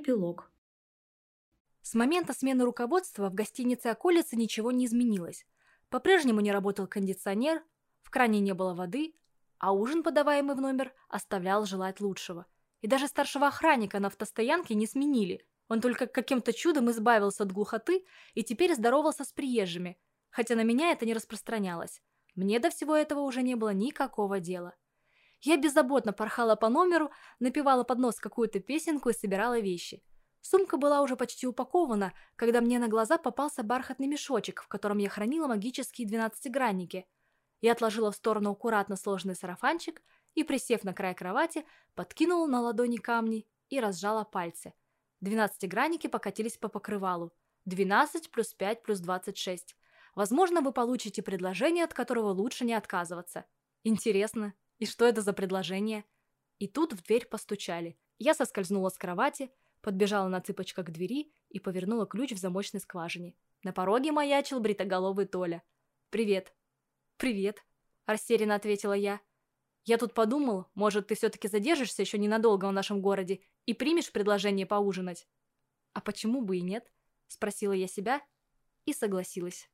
Эпилог. С момента смены руководства в гостинице околицы ничего не изменилось. По-прежнему не работал кондиционер, в кране не было воды, а ужин, подаваемый в номер, оставлял желать лучшего. И даже старшего охранника на автостоянке не сменили. Он только каким-то чудом избавился от глухоты и теперь здоровался с приезжими, хотя на меня это не распространялось. Мне до всего этого уже не было никакого дела. Я беззаботно порхала по номеру, напевала под нос какую-то песенку и собирала вещи. Сумка была уже почти упакована, когда мне на глаза попался бархатный мешочек, в котором я хранила магические двенадцатигранники. Я отложила в сторону аккуратно сложенный сарафанчик и, присев на край кровати, подкинула на ладони камни и разжала пальцы. Двенадцатигранники покатились по покрывалу. Двенадцать плюс пять плюс двадцать шесть. Возможно, вы получите предложение, от которого лучше не отказываться. Интересно, и что это за предложение? И тут в дверь постучали. Я соскользнула с кровати, подбежала на цыпочках к двери и повернула ключ в замочной скважине. На пороге маячил бритоголовый Толя. «Привет». «Привет», – растерянно ответила я. «Я тут подумал, может, ты все-таки задержишься еще ненадолго в нашем городе и примешь предложение поужинать?» «А почему бы и нет?» – спросила я себя и согласилась.